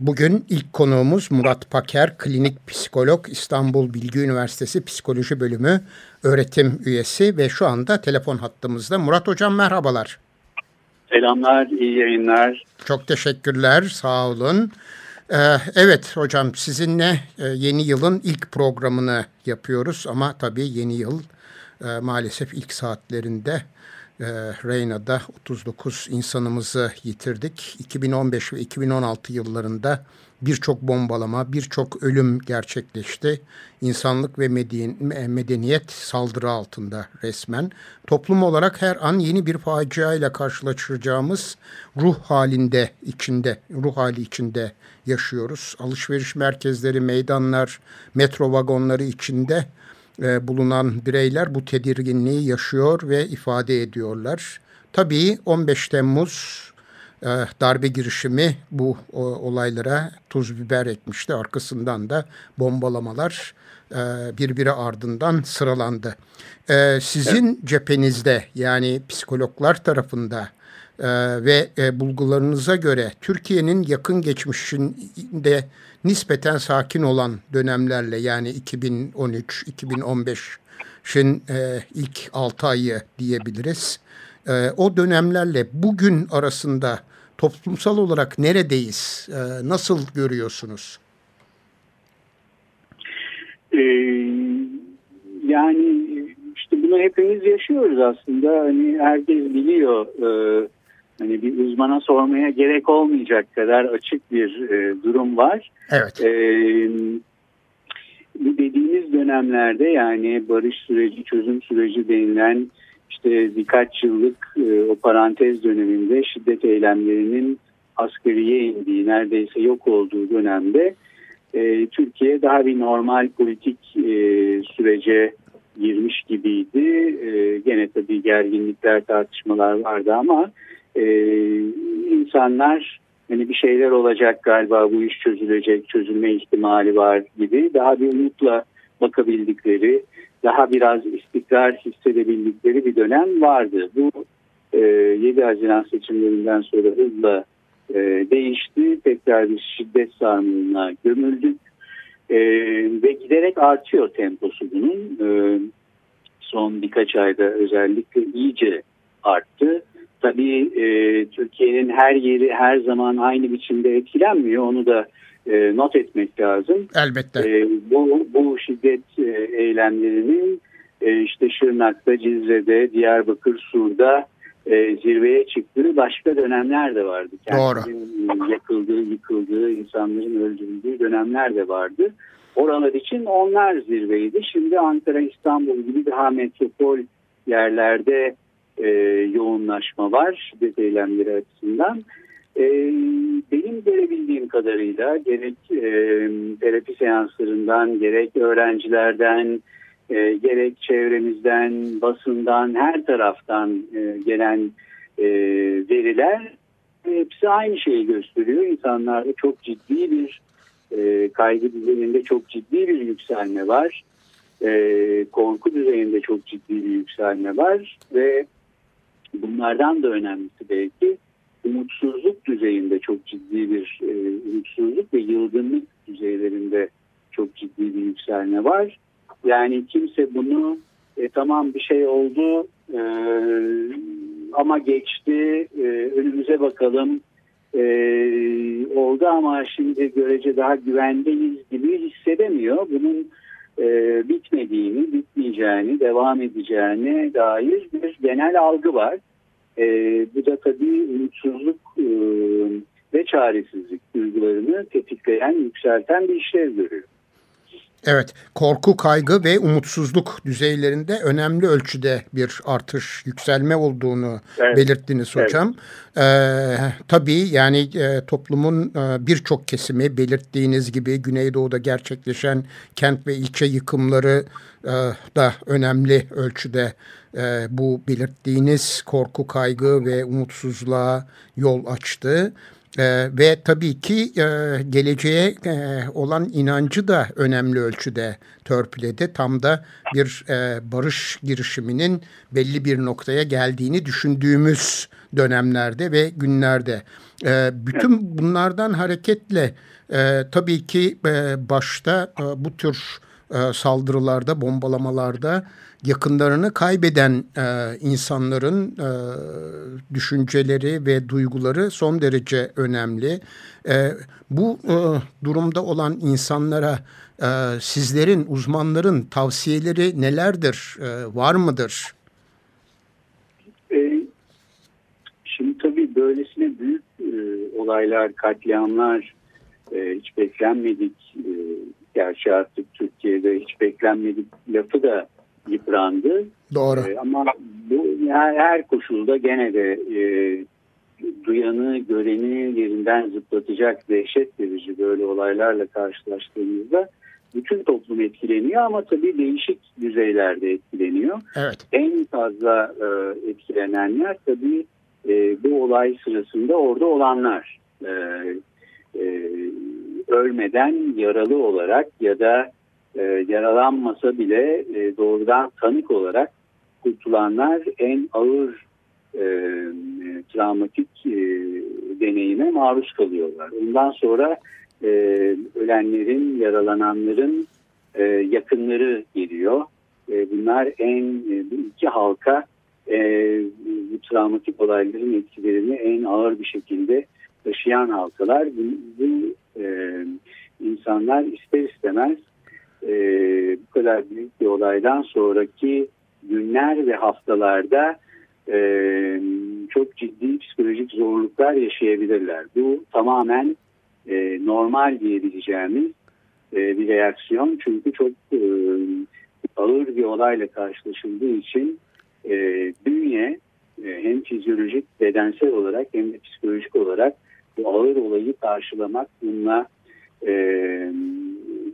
Bugün ilk konuğumuz Murat Paker, klinik psikolog, İstanbul Bilgi Üniversitesi Psikoloji Bölümü öğretim üyesi ve şu anda telefon hattımızda. Murat Hocam merhabalar. Selamlar, iyi yayınlar. Çok teşekkürler, sağ olun. Ee, evet hocam sizinle e, yeni yılın ilk programını yapıyoruz ama tabii yeni yıl e, maalesef ilk saatlerinde e, Reyna'da 39 insanımızı yitirdik. 2015 ve 2016 yıllarında birçok bombalama, birçok ölüm gerçekleşti. İnsanlık ve medeniyet saldırı altında resmen. Toplum olarak her an yeni bir facia ile karşılaşacağımız ruh halinde içinde, ruh hali içinde yaşıyoruz. Alışveriş merkezleri, meydanlar, metro vagonları içinde e, bulunan bireyler bu tedirginliği yaşıyor ve ifade ediyorlar. Tabii 15 Temmuz e, darbe girişimi bu o, olaylara tuz biber etmişti. Arkasından da bombalamalar e, birbiri ardından sıralandı. E, sizin evet. cephenizde yani psikologlar tarafında e, ve e, bulgularınıza göre Türkiye'nin yakın geçmişinde nispeten sakin olan dönemlerle yani 2013-2015'in e, ilk 6 ayı diyebiliriz. E, o dönemlerle bugün arasında toplumsal olarak neredeyiz? Nasıl görüyorsunuz? Ee, yani işte bunu hepimiz yaşıyoruz aslında. Hani herkes biliyor. Ee, hani bir uzmana sormaya gerek olmayacak kadar açık bir e, durum var. Evet. E, dediğimiz dönemlerde yani barış süreci, çözüm süreci denilen işte birkaç yıllık e, o parantez döneminde şiddet eylemlerinin asgariye indiği, neredeyse yok olduğu dönemde e, Türkiye daha bir normal politik e, sürece girmiş gibiydi. E, gene tabii gerginlikler, tartışmalar vardı ama e, insanlar hani bir şeyler olacak galiba bu iş çözülecek, çözülme ihtimali var gibi daha bir umutla bakabildikleri, daha biraz istikrar hissedebildikleri bir dönem vardı. Bu e, 7 Haziran seçimlerinden sonra hızla e, değişti. Tekrar bir şiddet sarmalına gömüldük. E, ve giderek artıyor temposu bunun. E, son birkaç ayda özellikle iyice arttı. Tabii e, Türkiye'nin her yeri her zaman aynı biçimde etkilenmiyor. Onu da e, not etmek lazım. Elbette. E, bu, bu şiddet e, eylemlerinin e, işte Şırnak'ta, Cizre'de, Diyarbakır, Sur'da e, zirveye çıktığı başka dönemler de vardı. Doğru. yakıldığı, yıkıldığı, insanların öldürüldüğü dönemler de vardı. Oralar için onlar zirveydi. Şimdi Ankara, İstanbul gibi daha metropol yerlerde e, yoğunlaşma var şiddet eylemleri açısından. E, benim görebildiğim kadarıyla gerek e, terapi seanslarından gerek öğrencilerden e, gerek çevremizden basından her taraftan e, gelen e, veriler hepsi aynı şeyi gösteriyor. İnsanlarda çok ciddi bir e, kaygı düzeyinde çok ciddi bir yükselme var. E, korku düzeyinde çok ciddi bir yükselme var ve bunlardan da önemlisi belki umutsuzluk düzeyinde çok ciddi bir e, umutsuzluk ve yılgınlık düzeylerinde çok ciddi bir yükselme var. Yani kimse bunu e, tamam bir şey oldu e, ama geçti e, önümüze bakalım e, oldu ama şimdi görece daha güvendeyiz gibi hissedemiyor. Bunun e, bitmediğini, bitmeyeceğini, devam edeceğine dair bir genel algı var. E, bu da tabii umutsuzluk e, ve çaresizlik duygularını tetikleyen, yükselten bir işlev görüyor. Evet, korku, kaygı ve umutsuzluk düzeylerinde önemli ölçüde bir artış, yükselme olduğunu evet. belirttiniz hocam. Evet. Ee, tabii yani e, toplumun e, birçok kesimi belirttiğiniz gibi Güneydoğu'da gerçekleşen kent ve ilçe yıkımları e, da önemli ölçüde e, bu belirttiğiniz korku, kaygı ve umutsuzluğa yol açtı. Ee, ve tabii ki e, geleceğe e, olan inancı da önemli ölçüde törpüledi. Tam da bir e, barış girişiminin belli bir noktaya geldiğini düşündüğümüz dönemlerde ve günlerde. E, bütün bunlardan hareketle e, tabii ki e, başta e, bu tür e, saldırılarda, bombalamalarda yakınlarını kaybeden e, insanların e, düşünceleri ve duyguları son derece önemli. E, bu e, durumda olan insanlara e, sizlerin, uzmanların tavsiyeleri nelerdir, e, var mıdır? E, şimdi tabii böylesine büyük e, olaylar, katliamlar e, hiç beklenmedik. E, gerçi artık Türkiye'de hiç beklenmedik lafı da yıprandı. Doğru. E, ama bu her, her koşulda gene de e, duyanı, göreni yerinden zıplatacak dehşet verici böyle olaylarla karşılaştığımızda bütün toplum etkileniyor ama tabii değişik düzeylerde etkileniyor. Evet. En fazla e, etkilenenler tabii e, bu olay sırasında orada olanlar. E, e, ölmeden yaralı olarak ya da e, yaralanmasa bile e, doğrudan tanık olarak kurtulanlar en ağır e, travmatik e, deneyime maruz kalıyorlar. Ondan sonra e, ölenlerin, yaralananların e, yakınları geliyor. E, bunlar en e, bu iki halka e, bu travmatik olayların etkilerini en ağır bir şekilde taşıyan halkalar. Bu, bu e, insanlar ister istemez e, bu kadar büyük bir olaydan sonraki günler ve haftalarda e, çok ciddi psikolojik zorluklar yaşayabilirler. Bu tamamen e, normal diyebileceğimiz e, bir reaksiyon. Çünkü çok e, ağır bir olayla karşılaşıldığı için e, bünye e, hem fizyolojik, bedensel olarak hem de psikolojik olarak bu ağır olayı karşılamak, bununla e,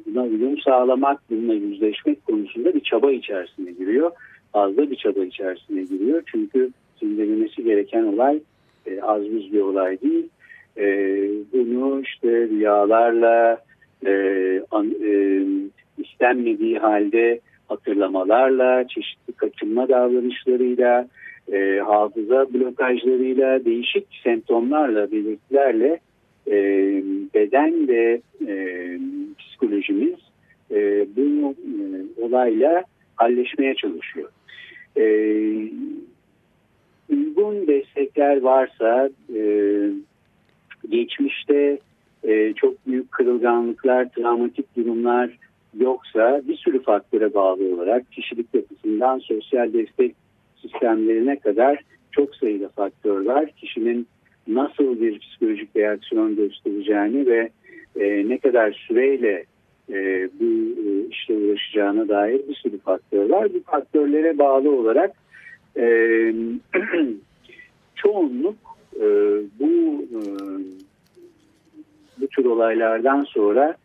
buna uyum sağlamak, bununla yüzleşmek konusunda bir çaba içerisine giriyor. Fazla bir çaba içerisine giriyor. Çünkü sindirilmesi gereken olay e, az buz bir olay değil. E, bunu işte rüyalarla, e, an, e, istenmediği halde hatırlamalarla, çeşitli kaçınma davranışlarıyla, e, hafıza blokajlarıyla, değişik semptomlarla, belirtilerle e, beden ve e, psikolojimiz e, bu e, olayla halleşmeye çalışıyor. E, uygun destekler varsa e, geçmişte e, çok büyük kırılganlıklar, travmatik durumlar yoksa bir sürü faktöre bağlı olarak kişilik yapısından sosyal destek sistemlerine kadar çok sayıda faktör var. Kişinin nasıl bir psikolojik reaksiyon göstereceğini ve e, ne kadar süreyle e, bu e, işle uğraşacağına dair bir sürü faktör var. Bu faktörlere bağlı olarak e, çoğunluk e, bu e, bu tür olaylardan sonra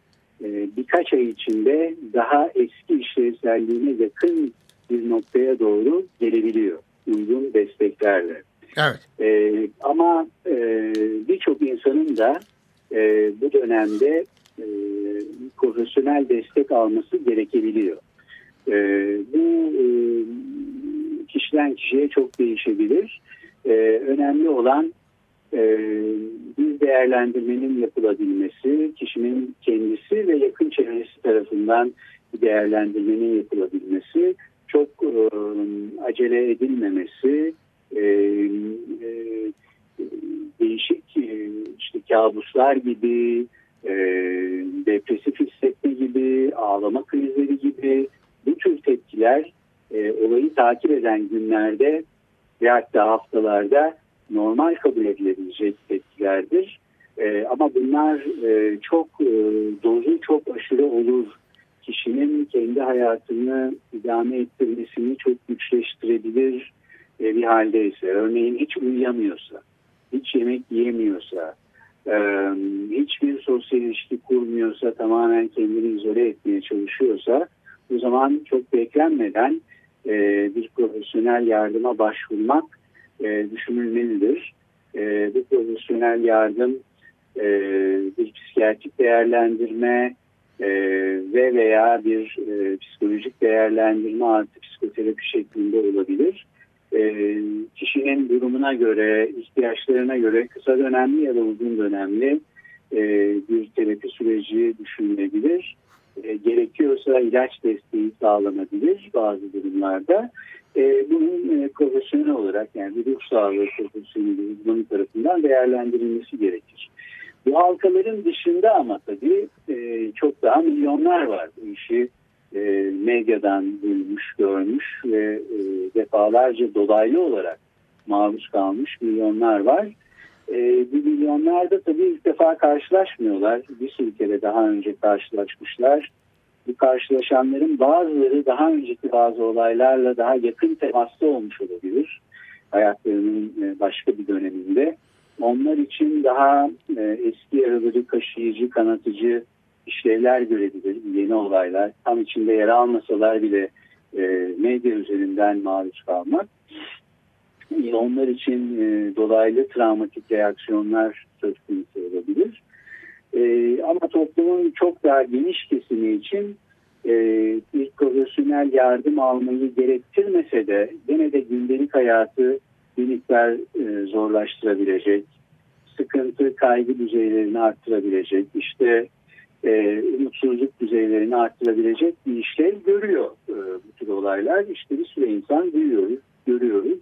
e, birkaç ay içinde daha eski işlevselliğine yakın bir noktaya doğru gelebiliyor uygun desteklerle. Evet. E, ama e, birçok insanın da e, bu dönemde e, profesyonel destek alması gerekebiliyor. E, bu e, kişiden kişiye çok değişebilir. E, önemli olan e, bir değerlendirmenin yapılabilmesi, kişinin kendisi ve yakın çevresi tarafından değerlendirmenin yapılabilmesi, çok e, acele edilmemesi, e, e, değişik e, işte kabuslar gibi, e, depresif hissetme gibi, ağlama krizleri gibi bu tür tepkiler e, olayı takip eden günlerde ve hatta haftalarda normal kabul edilebilecek tepkilerdir. E, ama bunlar e, çok e, dozu çok aşırı olur. Kişinin kendi hayatını idame ettirmesini çok güçleştirebilir bir haldeyse, örneğin hiç uyuyamıyorsa, hiç yemek yiyemiyorsa, hiçbir sosyal ilişki kurmuyorsa, tamamen kendini izole etmeye çalışıyorsa, o zaman çok beklenmeden bir profesyonel yardıma başvurmak düşünülmelidir. Bu profesyonel yardım bir psikiyatrik değerlendirme ve veya bir psikolojik değerlendirme artı psikoterapi şeklinde olabilir e, kişinin durumuna göre, ihtiyaçlarına göre kısa dönemli ya da uzun dönemli e, bir terapi süreci düşünülebilir. E, gerekiyorsa ilaç desteği sağlanabilir bazı durumlarda. E, bunun e, profesyonel olarak yani bir ruh sağlığı profesyoneli uzmanı tarafından değerlendirilmesi gerekir. Bu halkaların dışında ama tabii e, çok daha milyonlar var bu işi e, medyadan duymuş, görmüş ve e, defalarca dolaylı olarak maruz kalmış milyonlar var. E, bu milyonlar da tabii ilk defa karşılaşmıyorlar. Bir sürü kere daha önce karşılaşmışlar. Bu karşılaşanların bazıları daha önceki bazı olaylarla daha yakın temasta olmuş olabilir. Hayatlarının e, başka bir döneminde. Onlar için daha e, eski yaraları kaşıyıcı, kanatıcı işlevler görebilir, yeni olaylar. Tam içinde yer almasalar bile e, medya üzerinden maruz kalmak. E, onlar için e, dolaylı travmatik reaksiyonlar söz konusu olabilir. E, ama toplumun çok daha geniş kesimi için e, bir profesyonel yardım almayı gerektirmese de gene de gündelik hayatı miktar e, zorlaştırabilecek, sıkıntı, kaygı düzeylerini arttırabilecek, işte e, umutsuzluk düzeylerini arttırabilecek bir işlev görüyor e, bu tür olaylar. İşte bir süre insan duyuyoruz, görüyoruz.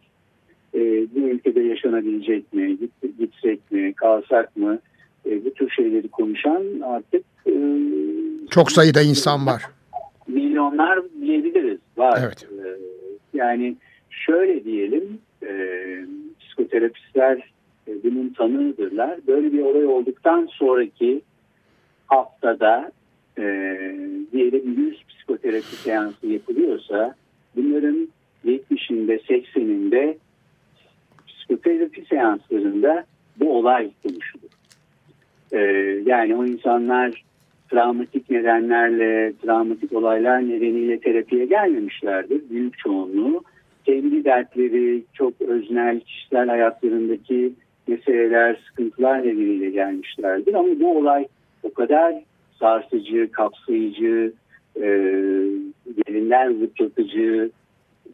E, bu ülkede yaşanabilecek mi, git, gitsek mi, kalsak mı e, bu tür şeyleri konuşan artık e, çok sayıda insan var. Milyonlar diyebiliriz var. Evet. E, yani şöyle diyelim e, psikoterapistler e, bunun tanığıdırlar. Böyle bir olay olduktan sonraki haftada e, diyelim 100 psikoterapi seansı yapılıyorsa bunların 70'inde 80'inde psikoterapi seanslarında bu olay konuşulur. E, yani o insanlar travmatik nedenlerle, travmatik olaylar nedeniyle terapiye gelmemişlerdir. Büyük çoğunluğu kendi dertleri, çok öznel kişisel hayatlarındaki meseleler, sıkıntılar nedeniyle gelmişlerdir. Ama bu olay o kadar sarsıcı, kapsayıcı, e, yerinden zıplatıcı,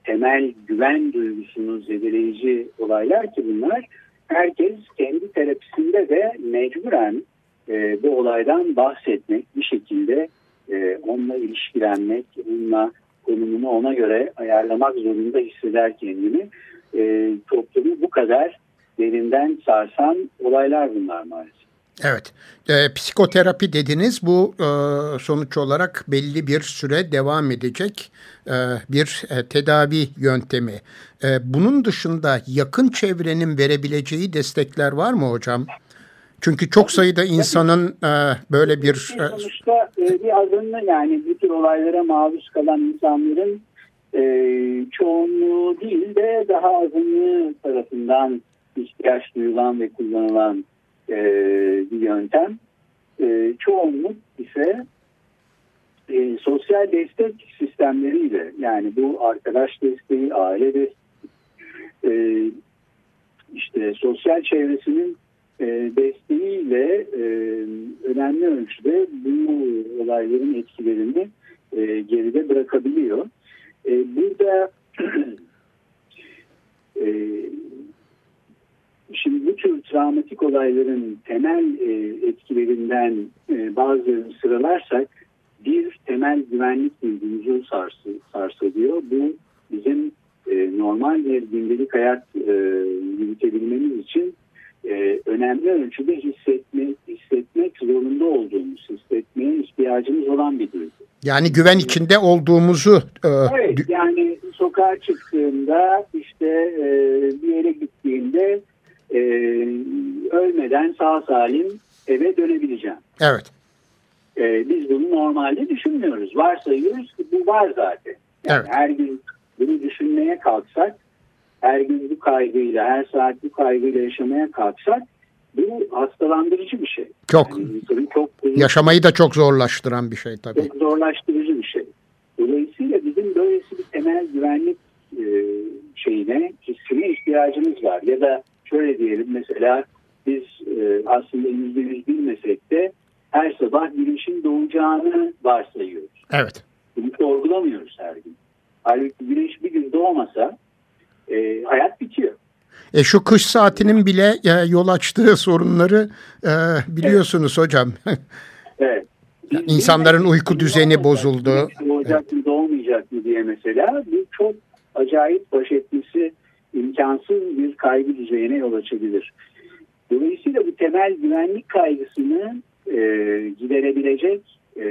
temel güven duygusunu zedeleyici olaylar ki bunlar. Herkes kendi terapisinde de mecburen e, bu olaydan bahsetmek, bir şekilde e, onunla ilişkilenmek, onunla konumunu ona göre ayarlamak zorunda hisseder kendini. E, toplumu bu kadar derinden sarsan olaylar bunlar maalesef. Evet, e, psikoterapi dediniz. Bu e, sonuç olarak belli bir süre devam edecek e, bir e, tedavi yöntemi. E, bunun dışında yakın çevrenin verebileceği destekler var mı hocam? Çünkü çok sayıda insanın e, böyle bir... E, sonuçta e, bir azınlığı yani bu tür olaylara maruz kalan insanların e, çoğunluğu değil de daha azınlığı tarafından ihtiyaç duyulan ve kullanılan e, bir yöntem. E, çoğunluk ise e, sosyal destek sistemleriyle yani bu arkadaş desteği, aile desteği, e, işte sosyal çevresinin desteğiyle e, önemli ölçüde bu olayların etkilerini e, geride bırakabiliyor. E, burada e, Şimdi bu tür travmatik olayların temel e, etkilerinden e, bazılarını sıralarsak bir temel güvenlik duygumuzu sarsı, sarsılıyor. Bu bizim e, normal bir gündelik hayat e, yürütebilmemiz için e, önemli ölçüde hissetmek, hissetmek zorunda olduğumuz, hissetmeye ihtiyacımız olan bir duygu. Yani güven içinde olduğumuzu... E, evet, yani sokağa çıktığımda işte e, bir yere gittiğimde e, ölmeden sağ salim eve dönebileceğim. Evet. e, biz bunu normalde düşünmüyoruz. Varsayıyoruz ki bu var zaten. Yani Evet. Her gün bunu düşünmeye kalksak, her gün bu kaygıyla, her saat bu kaygıyla yaşamaya kalksak bu hastalandırıcı bir şey. Çok Yani çok yaşamayı da çok zorlaştıran bir şey tabii. çok zorlaştırıcı bir şey. Dolayısıyla bizim böylesi bir temel güvenlik e, şeyine, hissine ihtiyacımız var. Ya da şöyle diyelim mesela biz e, aslında yüzde yüz bilmesek de her sabah güneşin doğacağını varsayıyoruz. Evet. Bunu sorgulamıyoruz her gün. Halbuki güneş bir gün doğmasa e, hayat bitiyor. E şu kış saatinin bile e, yol açtığı sorunları e, biliyorsunuz hocam. Evet. Yani insanların uyku düzeni bozuldu. Olacak mı doğmayacak mı diye mesela bu çok acayip baş etmesi imkansız bir kaygı düzeyine yol açabilir. Dolayısıyla bu temel güvenlik kaygısını e, giderebilecek e,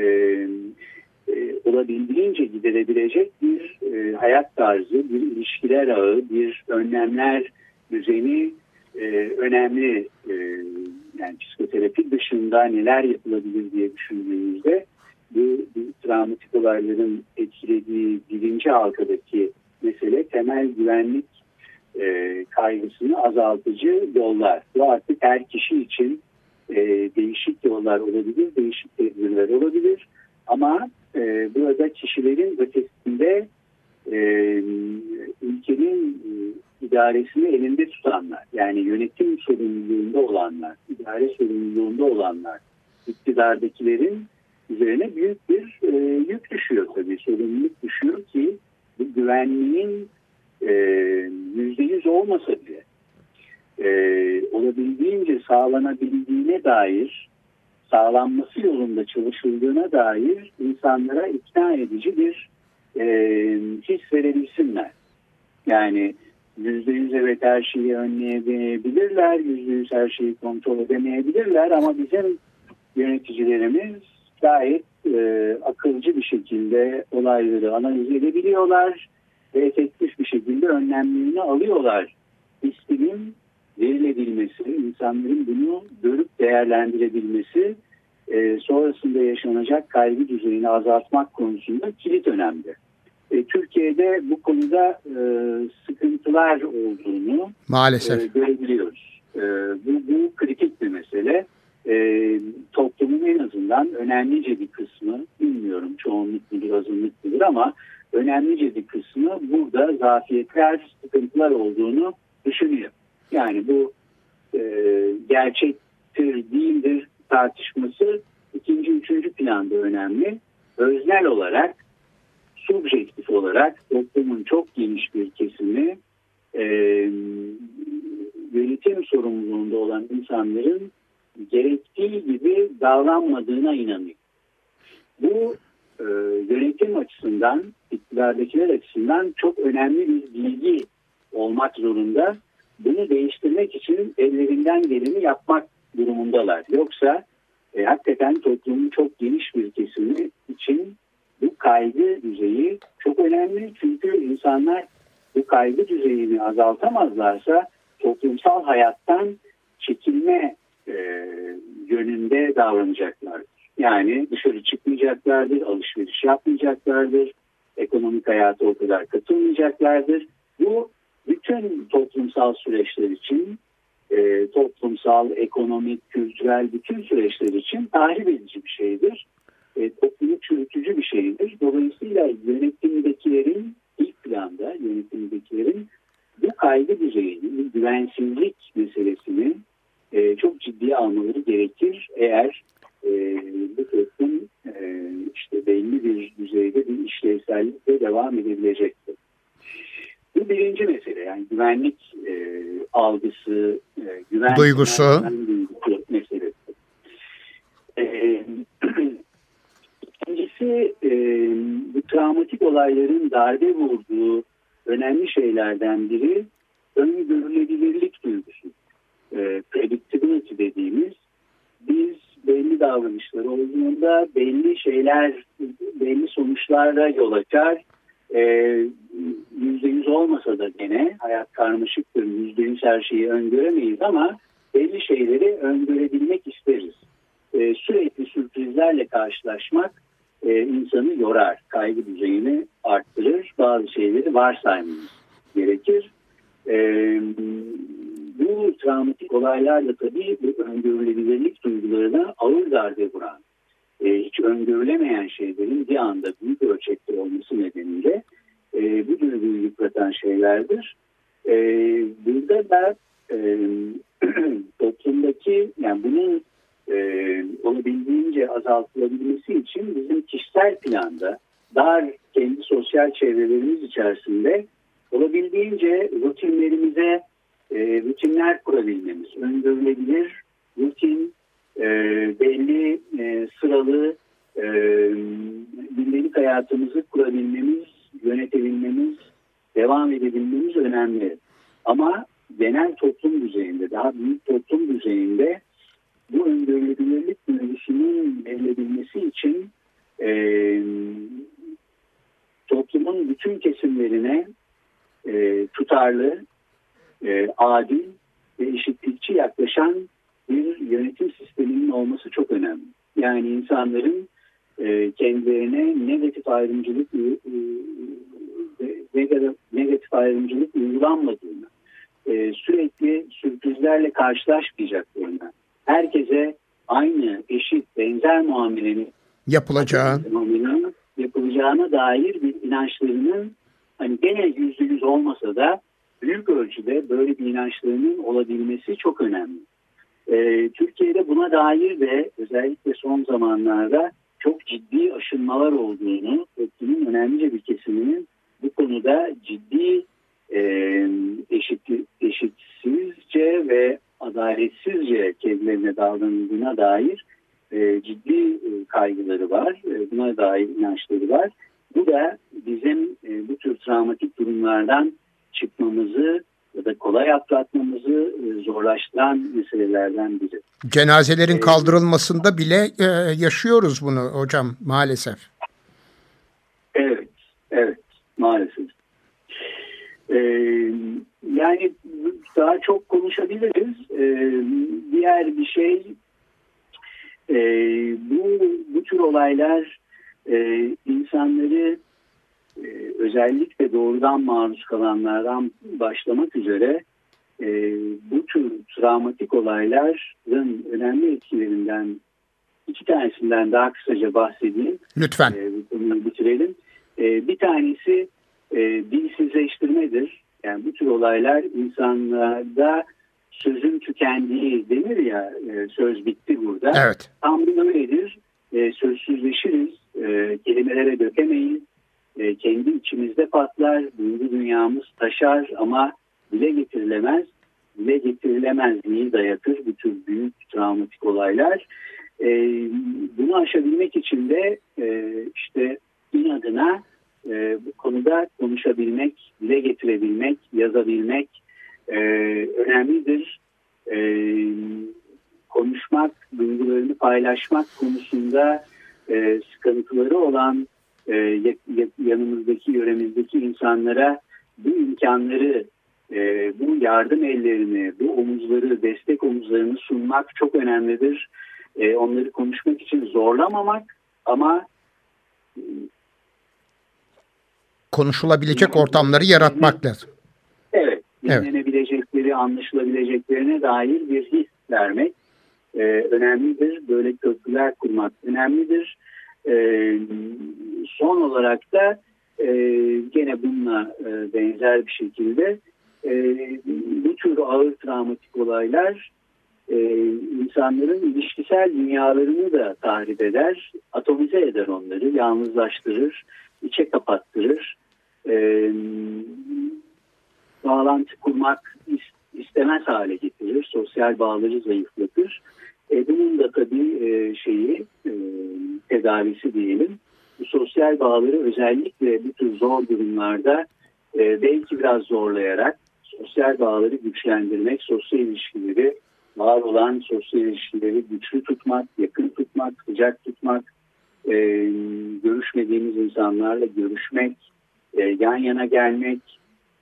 olabildiğince giderebilecek bir e, hayat tarzı, bir ilişkiler ağı, bir önlemler düzeni e, önemli. E, yani psikoterapi dışında neler yapılabilir diye düşündüğümüzde bu, bu travmatik olayların etkilediği birinci halkadaki mesele temel güvenlik e, kaygısını azaltıcı yollar. Bu artık her kişi için e, değişik yollar olabilir, değişik tedbirler olabilir. Ama e, burada kişilerin ötesinde e, ülkenin e, idaresini elinde tutanlar, yani yönetim sorumluluğunda olanlar, idare sorumluluğunda olanlar, iktidardakilerin üzerine büyük bir e, yük düşüyor tabii, sorumluluk düşüyor ki bu güvenliğin e, yüzde yüz olmasa bile e, olabildiğince sağlanabildiğine dair sağlanması yolunda çalışıldığına dair insanlara ikna edici bir e, his verebilsinler. Yani yüzde yüz evet her şeyi önleyebilirler, yüzde yüz her şeyi kontrol edemeyebilirler ama bizim yöneticilerimiz gayet e, akılcı bir şekilde olayları analiz edebiliyorlar ve efektif bir şekilde önlemlerini alıyorlar. İstemin verilebilmesi, insanların bunu görüp değerlendirebilmesi e, sonrasında yaşanacak kaygı düzeyini azaltmak konusunda kilit önemli. E, Türkiye'de bu konuda e, sıkıntılar olduğunu Maalesef. e, görebiliyoruz. E, bu, bu kritik bir mesele. E, toplumun en azından önemlice bir kısmı, bilmiyorum çoğunluk mudur, azınlık mudur ama önemlice bir kısmı burada zafiyetler, sıkıntılar olduğunu düşünüyor. Yani bu e, gerçektir değildir tartışması ikinci, üçüncü planda önemli. Öznel olarak, subjektif olarak toplumun çok geniş bir kesimi e, yönetim sorumluluğunda olan insanların gerektiği gibi davranmadığına inanıyor. Bu e, yönetim açısından, iktidardakiler açısından çok önemli bir bilgi olmak zorunda. Bunu değiştirmek için ellerinden geleni yapmak durumundalar. Yoksa e, hakikaten toplumun çok geniş bir kesimi için bu kaygı düzeyi çok önemli. Çünkü insanlar bu kaygı düzeyini azaltamazlarsa toplumsal hayattan çekilme e, yönünde davranacaklardır. Yani dışarı çıkmayacaklardır, alışveriş yapmayacaklardır, ekonomik hayata o kadar katılmayacaklardır. Bu bütün toplumsal süreçler için, e, toplumsal, ekonomik, kültürel bütün süreçler için tahrip edici bir şeydir. E, toplumu çürütücü bir şeydir. Dolayısıyla yönetimdekilerin ilk planda yönetimdekilerin bu kaygı düzeyini, güvensizlik meselesini e, çok ciddiye almaları gerekir. Eğer e, bu toplum e, işte belli bir düzeyde bir işlevsellikle devam edebilecektir. Bu birinci mesele yani güvenlik e, algısı, e, güven Duygusu. duygusu meselesi. E, İkincisi e, bu travmatik olayların darbe vurduğu önemli şeylerden biri öngörülebilirlik duygusu. E, predictability dediğimiz biz belli davranışlar olduğunda belli şeyler, belli sonuçlarla yol açar. E, yüzde yüz olmasa da gene hayat karmaşıktır. Yüzde yüz her şeyi öngöremeyiz ama belli şeyleri öngörebilmek isteriz. e, sürekli sürprizlerle karşılaşmak e, insanı yorar, kaygı düzeyini arttırır, bazı şeyleri varsaymamız gerekir. E, bu travmatik olaylarla tabii bu öngörülebilirlik duygularına ağır darbe vuran, e, hiç öngörülemeyen şeylerin bir anda büyük ölçekte olması nedeniyle e, bu duyguyu yıpratan şeylerdir. E, burada da e, toplumdaki yani bunun e, olabildiğince azaltılabilmesi için bizim kişisel planda dar kendi sosyal çevrelerimiz içerisinde olabildiğince rutinlerimize e, rutinler kurabilmemiz, öngörülebilir rutin, e, belli e, sıralı e, hayatımızı kurabilmemiz, yönetebilmemiz, devam edebilmemiz önemli. Ama genel toplum düzeyinde, daha büyük toplum düzeyinde bu öngörülebilirlik duygusunun verilebilmesi için e, toplumun bütün kesimlerine e, tutarlı, e, adil ve eşitlikçi yaklaşan bir yönetim sisteminin olması çok önemli. Yani insanların e, kendilerine negatif ayrımcılık e, negatif ayrımcılık uygulanmadığını, e, sürekli sürprizlerle karşılaşmayacaklarını, herkese aynı, eşit, benzer muamelenin yapılacağı yapılacağına dair bir inançlarının hani gene yüzde yüz olmasa da büyük ölçüde böyle bir inançlarının olabilmesi çok önemli. Ee, Türkiye'de buna dair de özellikle son zamanlarda çok ciddi aşınmalar olduğunu, toplumun önemlice bir kesiminin bu konuda ciddi e, eşit, eşitsizce ve adaletsizce kendilerine davranıldığına dair e, ciddi e, kaygıları var, e, buna dair inançları var. Bu da bizim bu tür travmatik durumlardan çıkmamızı ya da kolay atlatmamızı e, zorlaştıran meselelerden biri. Cenazelerin ee, kaldırılmasında bile e, yaşıyoruz bunu hocam maalesef. Evet, evet maalesef. Ee, yani daha çok konuşabiliriz. Ee, diğer bir şey e, bu, bu tür olaylar e, insanları e, özellikle doğrudan maruz kalanlardan başlamak üzere e, bu tür travmatik olayların önemli etkilerinden iki tanesinden daha kısaca bahsedeyim. Lütfen. E, bunu bitirelim. E, bir tanesi e, dilsizleştirmedir. Yani bu tür olaylar insanlarda sözün tükendiği denir ya e, söz bitti burada. Evet. Tam bir öyledir. E, sözsüzleşiriz, e, kelimelere dökemeyiz, e, kendi içimizde patlar, duygu dünyamız taşar ama dile getirilemez. Dile getirilemezliği dayatır bu tür büyük travmatik olaylar. E, bunu aşabilmek için de e, işte inadına e, bu konuda konuşabilmek, dile getirebilmek, yazabilmek e, önemlidir. E, konuşmak, duygularını paylaşmak konusunda e, sıkıntıları olan yanımızdaki, yöremizdeki insanlara bu imkanları, e, bu yardım ellerini, bu omuzları, destek omuzlarını sunmak çok önemlidir. E, onları konuşmak için zorlamamak ama konuşulabilecek ortamları yaratmak lazım. Evet, dinlenebilecekleri, evet. anlaşılabileceklerine dair bir his vermek e, önemlidir. Böyle köprüler kurmak önemlidir. E, son olarak da e, gene bununla e, benzer bir şekilde e, bu tür ağır travmatik olaylar e, insanların ilişkisel dünyalarını da tahrip eder, atomize eder onları, yalnızlaştırır, içe kapattırır. E, bağlantı kurmak istemez hale getirir, sosyal bağları zayıflatır. E, bunun da tabii e, şeyi e, tedavisi diyelim. Bu sosyal bağları özellikle bu tür zor durumlarda e, belki biraz zorlayarak sosyal bağları güçlendirmek, sosyal ilişkileri, var olan sosyal ilişkileri güçlü tutmak, yakın tutmak, sıcak tutmak, e, görüşmediğimiz insanlarla görüşmek, e, yan yana gelmek,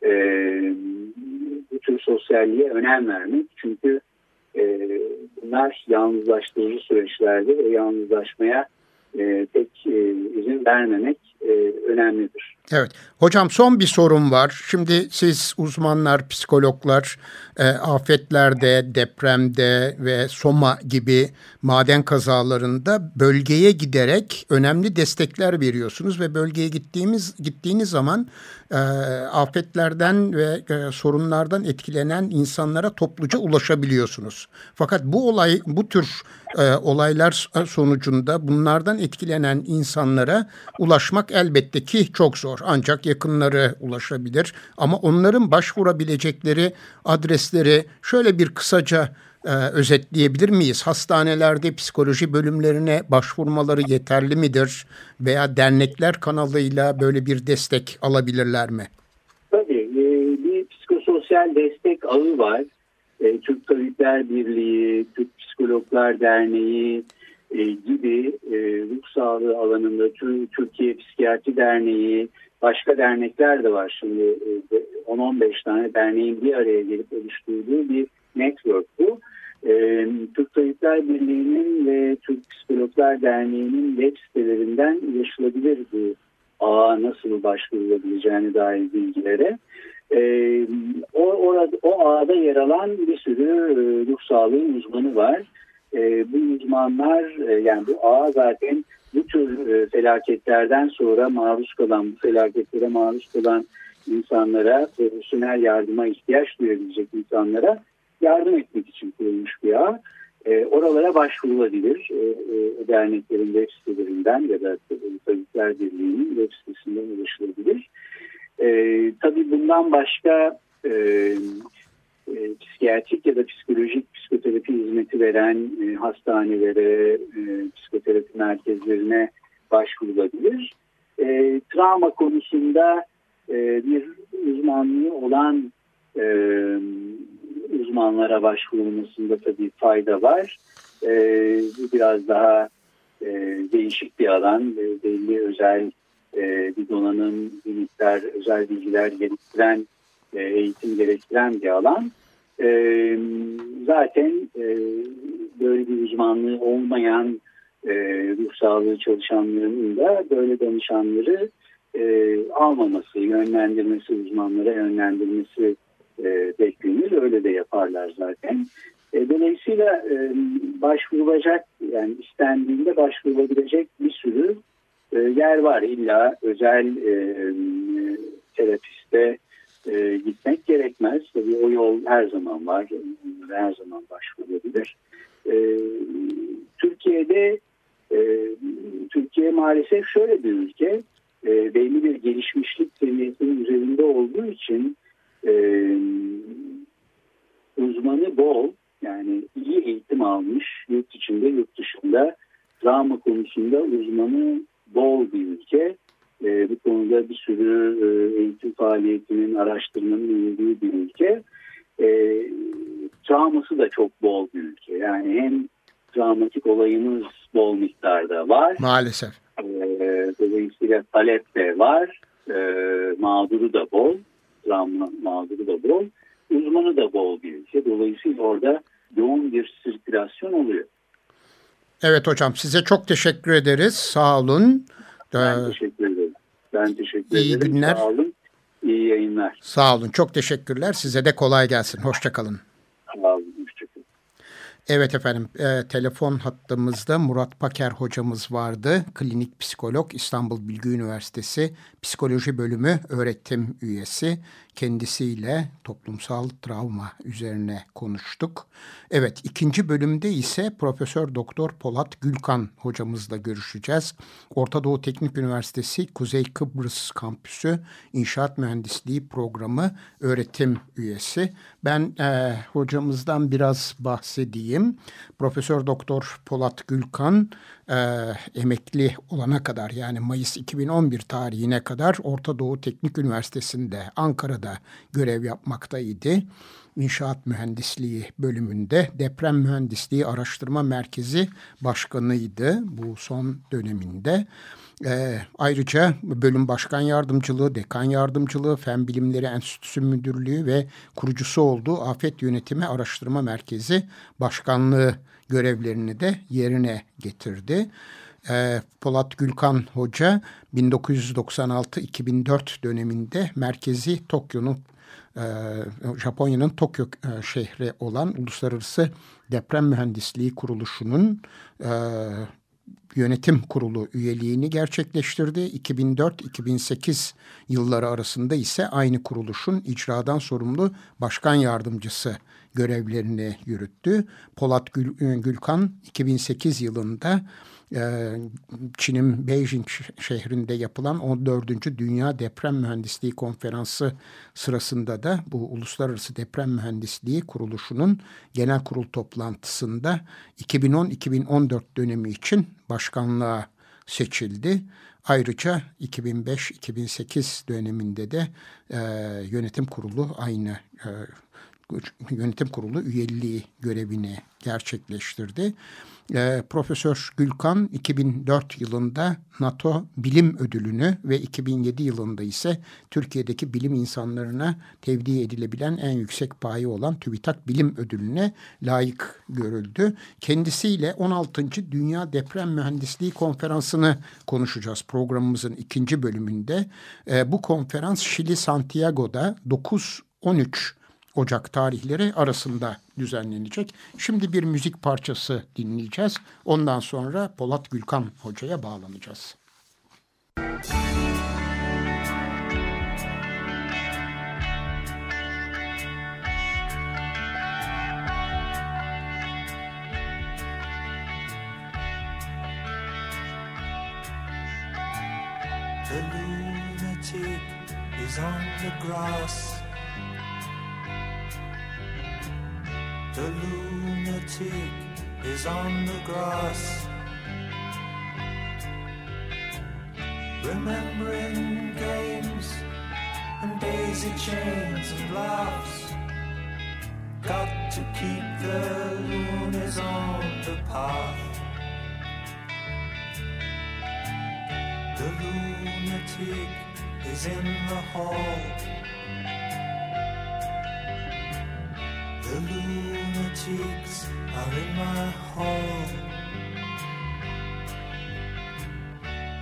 e, bu tür sosyalliğe önem vermek. Çünkü e, bunlar yalnızlaştırıcı süreçlerde ve yalnızlaşmaya e, pek e, izin vermemek e, önemlidir. Evet. Hocam son bir sorum var. Şimdi siz uzmanlar, psikologlar e, afetlerde, depremde ve Soma gibi maden kazalarında bölgeye giderek önemli destekler veriyorsunuz ve bölgeye gittiğimiz gittiğiniz zaman e, afetlerden ve e, sorunlardan etkilenen insanlara topluca ulaşabiliyorsunuz. Fakat bu olay bu tür e, olaylar sonucunda bunlardan etkilenen insanlara ulaşmak elbette ki çok zor. Ancak yakınları ulaşabilir ama onların başvurabilecekleri adresleri şöyle bir kısaca e, özetleyebilir miyiz? Hastanelerde psikoloji bölümlerine başvurmaları yeterli midir? Veya dernekler kanalıyla böyle bir destek alabilirler mi? Tabii. E, bir psikososyal destek ağı var. E, Türk Tabipler Birliği, Türk Psikologlar Derneği e, gibi e, ruh sağlığı alanında Türkiye Psikiyatri Derneği, başka dernekler de var. Şimdi e, 10-15 tane derneğin bir araya gelip oluşturduğu bir network bu. E, Türk Tabipler Birliği'nin ve Türk Psikologlar Derneği'nin web sitelerinden ulaşılabilir bu ağa nasıl başvurulabileceğine dair bilgilere. E, o, orada, o ağda yer alan bir sürü e, ruh sağlığı uzmanı var. E, bu uzmanlar e, yani bu ağ zaten bu tür e, felaketlerden sonra maruz kalan, bu felaketlere maruz kalan insanlara, profesyonel yardıma ihtiyaç duyabilecek insanlara yardım etmek için kurulmuş bir ağ. E, oralara başvurulabilir. E, e, derneklerin web sitelerinden ya da Tabipler Birliği'nin web sitesinden ulaşılabilir. E, tabii bundan başka e, e, psikiyatrik ya da psikolojik psikoterapi hizmeti veren e, hastanelere, e, psikoterapi merkezlerine başvurulabilir. E, travma konusunda e, bir uzmanlığı olan e, uzmanlara başvurulmasında tabii fayda var. E, biraz daha e, değişik bir alan, e, belli özel e, bir donanım, bir miktar özel bilgiler gerektiren, e, eğitim gerektiren bir alan. E, zaten e, böyle bir uzmanlığı olmayan e, ruh sağlığı çalışanlarının da böyle danışanları e, almaması, yönlendirmesi, uzmanlara yönlendirmesi beklenir. Öyle de yaparlar zaten. Dolayısıyla başvurulacak yani istendiğinde başvurulabilecek bir sürü yer var. İlla özel e terapiste e, gitmek gerekmez. Tabii o yol her zaman var. Her zaman başvurulabilir. E, Türkiye'de e, Türkiye maalesef şöyle bir ülke. E, belli bir gelişmişlik seviyesinin üzerinde olduğu için e, uzmanı bol yani iyi eğitim almış yurt içinde yurt dışında travma konusunda uzmanı bol bir ülke. E, bu konuda bir sürü e, eğitim faaliyetinin, araştırmanın olduğu bir ülke. E, travması da çok bol bir ülke. Yani hem travmatik olayımız bol miktarda var. Maalesef. E, dolayısıyla talep de var. E, mağduru da bol. Travma mağduru da bol. Uzmanı da bol bir ülke. Dolayısıyla orada yoğun bir sirkülasyon oluyor. Evet hocam size çok teşekkür ederiz. Sağ olun. Ben teşekkür ederim. Ben teşekkür İyi ederim. günler. Sağ olun. İyi yayınlar. Sağ olun. Çok teşekkürler. Size de kolay gelsin. Hoşçakalın. Sağ olun. Evet efendim e, telefon hattımızda Murat Paker hocamız vardı. Klinik psikolog İstanbul Bilgi Üniversitesi Psikoloji Bölümü öğretim üyesi. Kendisiyle toplumsal travma üzerine konuştuk. Evet ikinci bölümde ise Profesör Doktor Polat Gülkan hocamızla görüşeceğiz. Orta Doğu Teknik Üniversitesi Kuzey Kıbrıs Kampüsü İnşaat Mühendisliği Programı öğretim üyesi. Ben e, hocamızdan biraz bahsedeyim. Profesör Doktor Polat Gülkan e, emekli olana kadar yani Mayıs 2011 tarihine kadar Orta Doğu Teknik Üniversitesi'nde Ankara'da görev yapmaktaydı. İnşaat Mühendisliği bölümünde Deprem Mühendisliği Araştırma Merkezi Başkanıydı bu son döneminde. E, ayrıca bölüm başkan yardımcılığı, dekan yardımcılığı, Fen Bilimleri Enstitüsü Müdürlüğü ve kurucusu olduğu Afet Yönetimi Araştırma Merkezi Başkanlığı görevlerini de yerine getirdi. E, Polat Gülkan Hoca 1996-2004 döneminde merkezi Tokyo'nun e, Japonya'nın Tokyo e, şehri olan Uluslararası Deprem Mühendisliği Kuruluşu'nun e, yönetim kurulu üyeliğini gerçekleştirdi. 2004-2008 yılları arasında ise aynı kuruluşun icradan sorumlu başkan yardımcısı görevlerini yürüttü. Polat Gül, Gülkan 2008 yılında Çin'in Beijing şehrinde yapılan 14. Dünya Deprem Mühendisliği Konferansı sırasında da bu Uluslararası Deprem Mühendisliği Kuruluşu'nun genel kurul toplantısında 2010-2014 dönemi için başkanlığa seçildi. Ayrıca 2005-2008 döneminde de e, yönetim kurulu aynı e, yönetim kurulu üyeliği görevini gerçekleştirdi. E, Profesör Gülkan 2004 yılında NATO Bilim Ödülünü ve 2007 yılında ise Türkiye'deki bilim insanlarına tevdi edilebilen en yüksek payı olan TÜBİTAK Bilim Ödülüne layık görüldü. Kendisiyle 16. Dünya Deprem Mühendisliği Konferansı'nı konuşacağız programımızın ikinci bölümünde. E, bu konferans Şili Santiago'da 9-13 Ocak tarihleri arasında düzenlenecek. Şimdi bir müzik parçası dinleyeceğiz. Ondan sonra Polat Gülkan Hoca'ya bağlanacağız. Lunatic is on the grass The lunatic is on the grass. Remembering games and daisy chains and laughs. Got to keep the loonies on the path. The lunatic is in the hall. Lunatics are in my hall.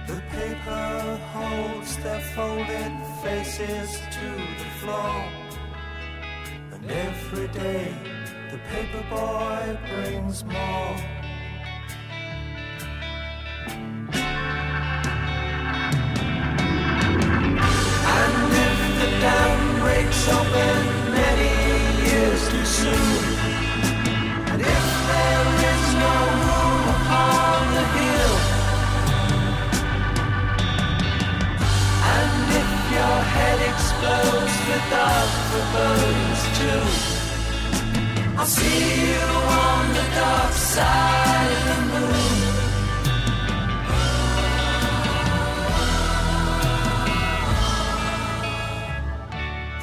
The paper holds their folded faces to the floor. And every day the paper boy brings more. The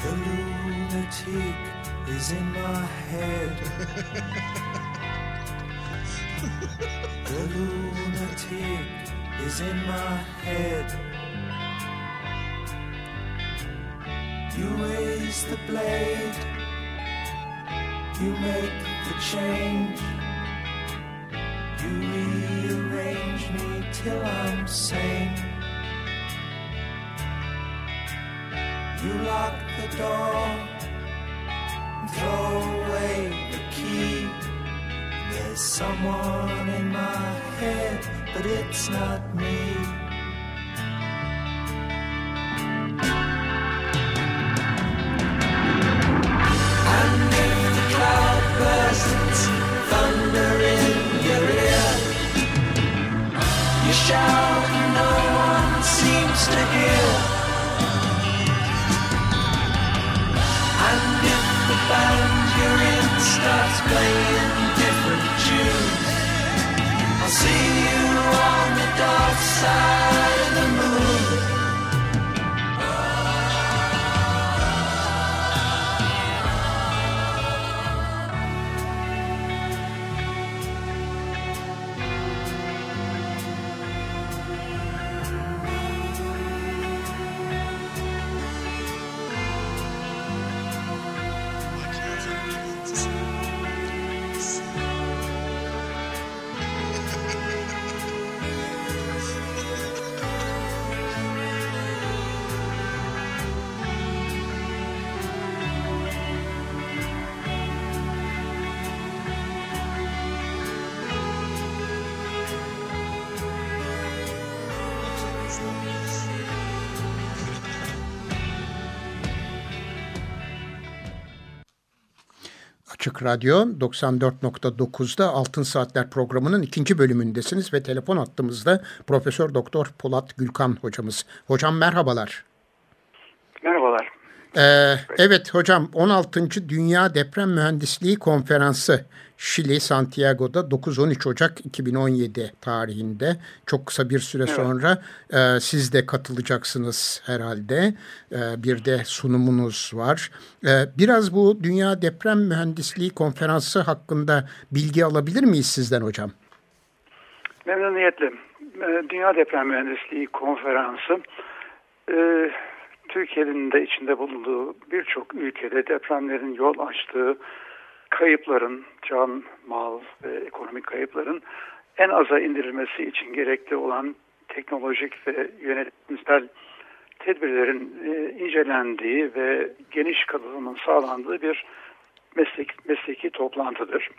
lunatic is in my head. The lunatic is in my head. You raise the blade, you make the change. You rearrange me till I'm sane. You lock the door throw away the key. There's someone in my head, but it's not me. Açık Radyo 94.9'da Altın Saatler programının ikinci bölümündesiniz ve telefon attığımızda Profesör Doktor Polat Gülkan hocamız. Hocam merhabalar. Merhabalar. Ee, evet hocam 16. Dünya Deprem Mühendisliği Konferansı Şili Santiago'da 9-13 Ocak 2017 tarihinde çok kısa bir süre evet. sonra e, siz de katılacaksınız herhalde. E, bir de sunumunuz var. E, biraz bu Dünya Deprem Mühendisliği Konferansı hakkında bilgi alabilir miyiz sizden hocam? Memnuniyetle. E, Dünya Deprem Mühendisliği Konferansı e, Türkiye'nin de içinde bulunduğu birçok ülkede depremlerin yol açtığı kayıpların, can, mal ve ekonomik kayıpların en aza indirilmesi için gerekli olan teknolojik ve yönetimsel tedbirlerin e, incelendiği ve geniş katılımın sağlandığı bir meslek, mesleki toplantıdır.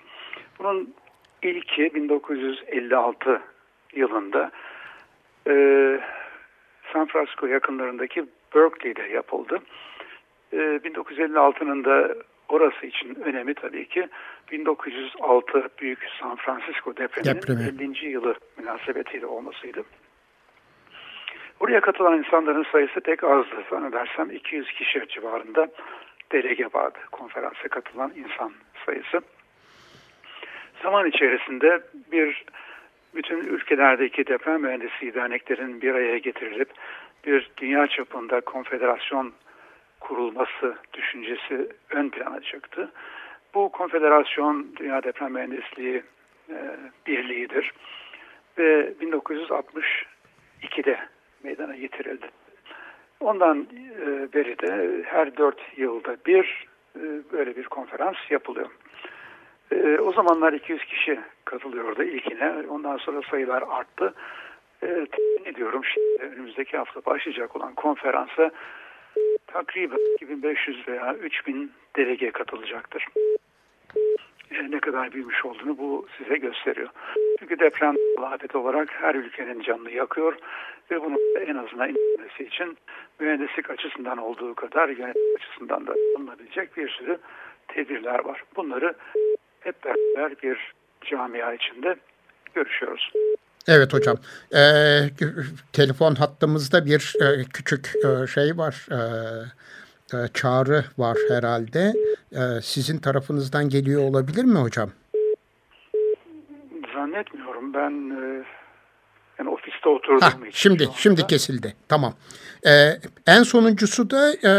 Bunun ilki 1956 yılında e, San Francisco yakınlarındaki Berkeley'de yapıldı. E, 1956'nın da orası için önemi tabii ki 1906 Büyük San Francisco depreminin Depremi. 50. yılı münasebetiyle olmasıydı. Oraya katılan insanların sayısı pek azdı. Zannedersem 200 kişi civarında delege vardı. Konferansa katılan insan sayısı. Zaman içerisinde bir bütün ülkelerdeki deprem mühendisliği derneklerin bir araya getirilip bir dünya çapında konfederasyon kurulması düşüncesi ön plana çıktı. Bu konfederasyon Dünya Deprem Mühendisliği e, Birliği'dir ve 1962'de meydana getirildi. Ondan e, beri de her dört yılda bir e, böyle bir konferans yapılıyor. E, o zamanlar 200 kişi katılıyordu ilkine. Ondan sonra sayılar arttı. E, tahmin ediyorum şimdi önümüzdeki hafta başlayacak olan konferansa takriben 2500 veya 3000 delege katılacaktır. E, ne kadar büyümüş olduğunu bu size gösteriyor. Çünkü deprem afet olarak her ülkenin canını yakıyor ve bunu en azından indirmesi için mühendislik açısından olduğu kadar yönetim açısından da alınabilecek bir sürü tedbirler var. Bunları hep beraber bir camia içinde görüşüyoruz. Evet hocam. Ee, telefon hattımızda bir e, küçük e, şey var. E, e, çağrı var herhalde. E, sizin tarafınızdan geliyor olabilir mi hocam? Zannetmiyorum. Ben e, yani ofiste oturduğum ha, Şimdi, şimdi kesildi. Tamam. Ee, en sonuncusu da e,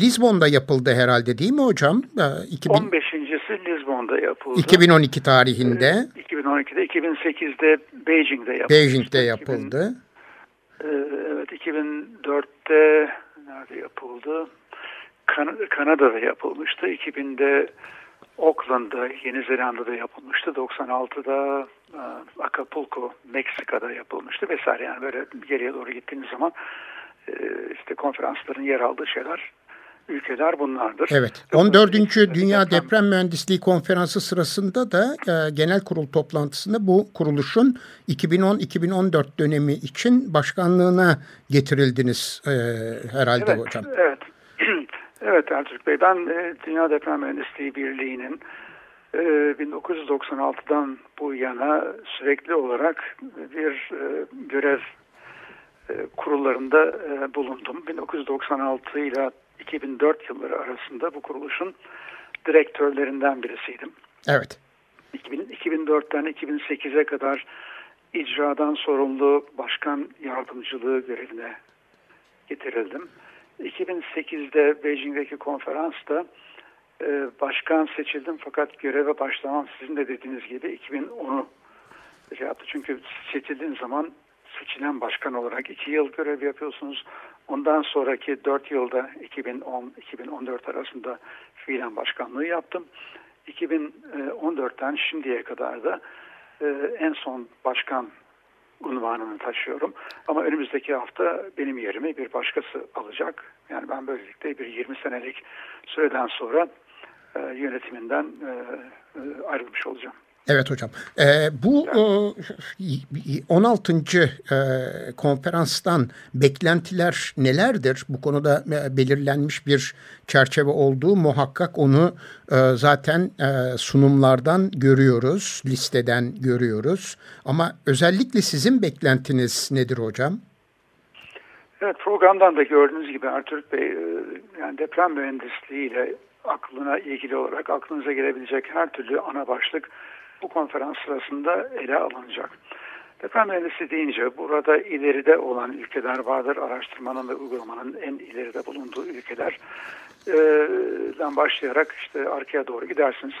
Lizbon'da yapıldı herhalde değil mi hocam? Ee, 2000... 15.si Lizbon'da yapıldı. 2012 tarihinde. Ee, 2012'de, 2008'de Beijing'de yapıldı. Beijing'de yapıldı. 2000, e, evet, 2004'te nerede yapıldı? Kan Kanada'da yapılmıştı. 2000'de Auckland'da, Yeni Zelanda'da yapılmıştı. 96'da e, Acapulco, Meksika'da yapılmıştı vesaire. Yani böyle geriye doğru gittiğiniz zaman e, işte konferansların yer aldığı şeyler ülkeler bunlardır. Evet. 14. Dünya Deprem Mühendisliği Konferansı sırasında da e, genel kurul toplantısında bu kuruluşun 2010-2014 dönemi için başkanlığına getirildiniz e, herhalde evet, hocam. Evet. Evet Ertürk Bey. Ben e, Dünya Deprem Mühendisliği Birliği'nin e, 1996'dan bu yana sürekli olarak bir e, görev e, kurullarında e, bulundum. 1996 ile 2004 yılları arasında bu kuruluşun direktörlerinden birisiydim. Evet. 2004'ten 2008'e kadar icradan sorumlu başkan yardımcılığı görevine getirildim. 2008'de Beijing'deki konferansta e, başkan seçildim fakat göreve başlamam sizin de dediğiniz gibi 2010'u şey yaptı. Çünkü seçildiğin zaman seçilen başkan olarak iki yıl görev yapıyorsunuz. Ondan sonraki dört yılda 2010-2014 arasında fiilen başkanlığı yaptım. 2014'ten şimdiye kadar da e, en son başkan unvanını taşıyorum. Ama önümüzdeki hafta benim yerimi bir başkası alacak. Yani ben böylelikle bir 20 senelik süreden sonra e, yönetiminden e, ayrılmış olacağım. Evet hocam. Ee, bu e, 16. E, konferanstan beklentiler nelerdir? Bu konuda e, belirlenmiş bir çerçeve olduğu muhakkak onu e, zaten e, sunumlardan görüyoruz, listeden görüyoruz. Ama özellikle sizin beklentiniz nedir hocam? Evet programdan da gördüğünüz gibi Ertürk Bey e, yani deprem mühendisliğiyle aklına ilgili olarak aklınıza gelebilecek her türlü ana başlık bu konferans sırasında ele alınacak. Deprem mühendisi deyince burada ileride olan ülkeler vardır. Araştırmanın ve uygulamanın en ileride bulunduğu ülkelerden başlayarak işte arkaya doğru gidersiniz.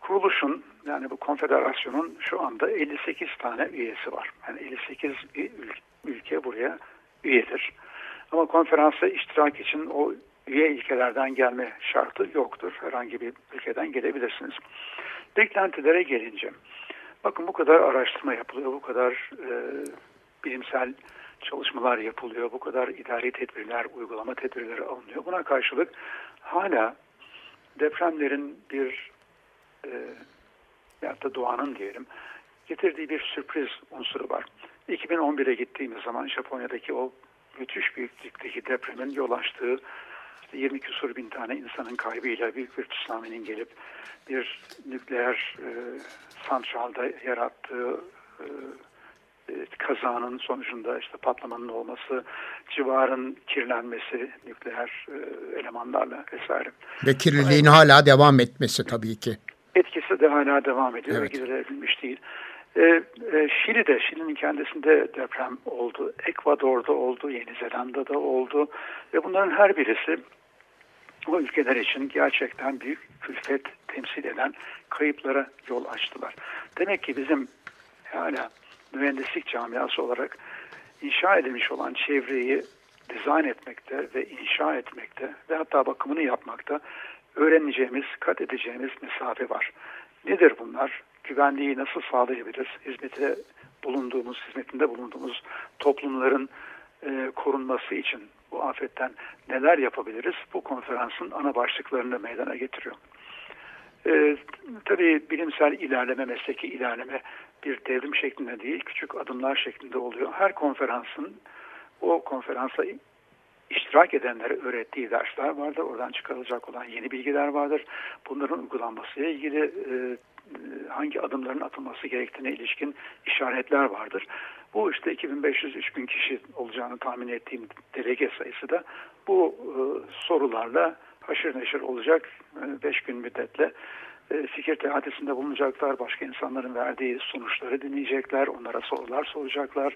Kuruluşun yani bu konfederasyonun şu anda 58 tane üyesi var. Yani 58 ülke buraya üyedir. Ama konferansa iştirak için o üye ülkelerden gelme şartı yoktur. Herhangi bir ülkeden gelebilirsiniz. Beklentilere gelince, bakın bu kadar araştırma yapılıyor, bu kadar e, bilimsel çalışmalar yapılıyor, bu kadar idari tedbirler, uygulama tedbirleri alınıyor. Buna karşılık hala depremlerin bir e, ya da doğanın diyelim getirdiği bir sürpriz unsuru var. 2011'e gittiğimiz zaman Japonya'daki o müthiş büyüklükteki depremin yol açtığı işte 20 küsur bin tane insanın kaybıyla büyük bir tsunami'nin gelip bir nükleer e, santralda yarattığı e, e, kazanın sonucunda işte patlamanın olması, civarın kirlenmesi nükleer e, elemanlarla vesaire. Ve kirliliğin evet. hala devam etmesi tabii ki. Etkisi de hala devam ediyor evet. ve giderebilmiş değil. E, e, Şili'de, Şili'nin kendisinde deprem oldu. Ekvador'da oldu, Yeni Zelanda'da oldu ve bunların her birisi o ülkeler için gerçekten büyük külfet temsil eden kayıplara yol açtılar. Demek ki bizim hala mühendislik camiası olarak inşa edilmiş olan çevreyi dizayn etmekte ve inşa etmekte ve hatta bakımını yapmakta öğreneceğimiz, kat edeceğimiz mesafe var. Nedir bunlar? Güvenliği nasıl sağlayabiliriz? Hizmete bulunduğumuz, hizmetinde bulunduğumuz toplumların e, korunması için bu afetten neler yapabiliriz? Bu konferansın ana başlıklarını meydana getiriyor. E, tabii bilimsel ilerleme, mesleki ilerleme bir devrim şeklinde değil, küçük adımlar şeklinde oluyor. Her konferansın o konferansa iştirak edenlere öğrettiği dersler vardır. Oradan çıkarılacak olan yeni bilgiler vardır. Bunların uygulanmasıyla ilgili e, hangi adımların atılması gerektiğine ilişkin işaretler vardır. Bu işte 2500-3000 kişi olacağını tahmin ettiğim delege sayısı da bu e, sorularla haşır neşir olacak 5 e, gün müddetle e, fikir teatisinde bulunacaklar. Başka insanların verdiği sonuçları dinleyecekler. Onlara sorular soracaklar.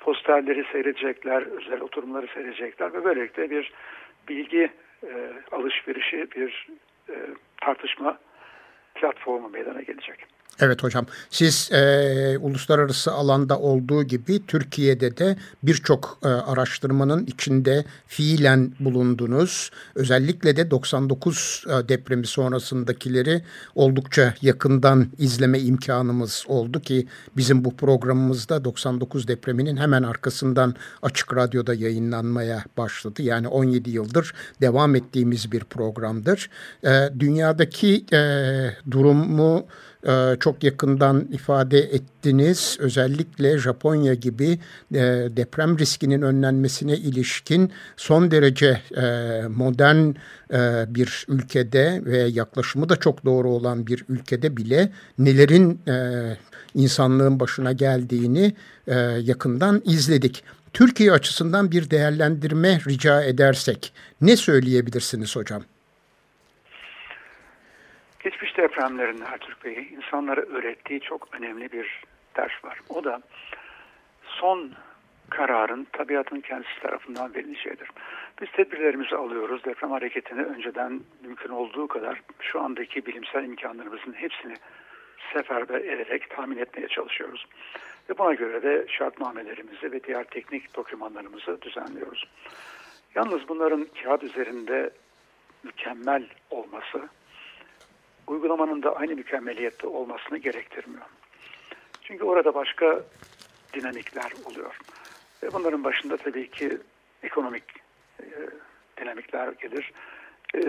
Posterleri seyredecekler. Özel oturumları seyredecekler. Ve böylelikle bir bilgi e, alışverişi, bir e, tartışma platformu meydana gelecek. Evet hocam siz e, uluslararası alanda olduğu gibi Türkiye'de de birçok e, araştırmanın içinde fiilen bulundunuz. Özellikle de 99 e, depremi sonrasındakileri oldukça yakından izleme imkanımız oldu ki bizim bu programımızda 99 depreminin hemen arkasından Açık Radyo'da yayınlanmaya başladı. Yani 17 yıldır devam ettiğimiz bir programdır. E, dünyadaki e, durumu çok yakından ifade ettiniz. Özellikle Japonya gibi e, deprem riskinin önlenmesine ilişkin son derece e, modern e, bir ülkede ve yaklaşımı da çok doğru olan bir ülkede bile nelerin insanlığın başına geldiğini yakından izledik. Türkiye açısından bir değerlendirme rica edersek ne söyleyebilirsiniz hocam? Geçmiş depremlerin Ertürk Bey insanlara öğrettiği çok önemli bir ders var. O da son kararın tabiatın kendisi tarafından verileceğidir. Biz tedbirlerimizi alıyoruz. Deprem hareketini önceden mümkün olduğu kadar şu andaki bilimsel imkanlarımızın hepsini seferber ederek tahmin etmeye çalışıyoruz. Ve buna göre de şartnamelerimizi ve diğer teknik dokümanlarımızı düzenliyoruz. Yalnız bunların kağıt üzerinde mükemmel olması uygulamanın da aynı mükemmeliyette olmasını gerektirmiyor. Çünkü orada başka dinamikler oluyor. Ve bunların başında tabii ki ekonomik e, dinamikler gelir. E,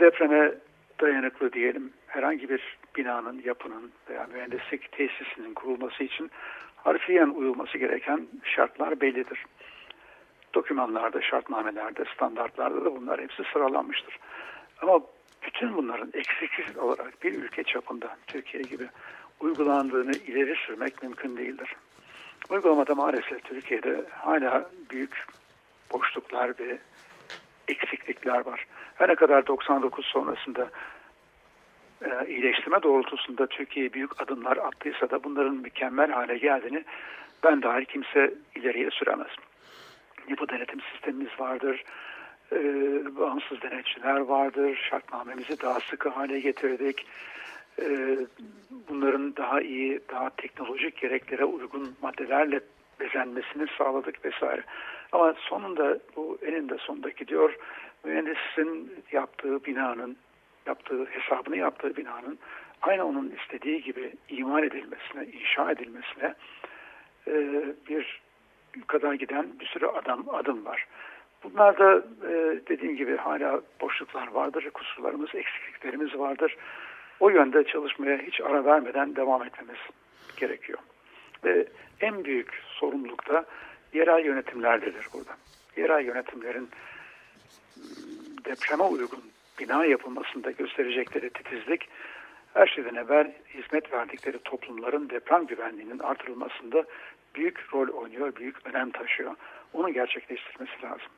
depreme dayanıklı diyelim herhangi bir binanın, yapının veya mühendislik tesisinin kurulması için harfiyen uyulması gereken şartlar bellidir. Dokümanlarda, şartnamelerde, standartlarda da bunlar hepsi sıralanmıştır. Ama bütün bunların eksiksiz olarak bir ülke çapında Türkiye gibi uygulandığını ileri sürmek mümkün değildir. Uygulamada maalesef Türkiye'de hala büyük boşluklar ve eksiklikler var. Her ne kadar 99 sonrasında e, iyileştirme doğrultusunda Türkiye büyük adımlar attıysa da bunların mükemmel hale geldiğini ben dahil kimse ileriye süremez. Yapı denetim sistemimiz vardır, e, bağımsız denetçiler vardır, şartnamemizi daha sıkı hale getirdik. E, bunların daha iyi, daha teknolojik gereklere uygun maddelerle bezenmesini sağladık vesaire. Ama sonunda bu eninde sonunda gidiyor. Mühendisin yaptığı binanın, yaptığı hesabını yaptığı binanın aynı onun istediği gibi iman edilmesine, inşa edilmesine e, bir kadar giden bir sürü adam adım var. Bunlarda e, dediğim gibi hala boşluklar vardır, kusurlarımız, eksikliklerimiz vardır. O yönde çalışmaya hiç ara vermeden devam etmemiz gerekiyor. Ve en büyük sorumluluk da yerel yönetimlerdedir burada. Yerel yönetimlerin depreme uygun bina yapılmasında gösterecekleri titizlik her şeyden evvel hizmet verdikleri toplumların deprem güvenliğinin artırılmasında büyük rol oynuyor, büyük önem taşıyor. Onu gerçekleştirmesi lazım.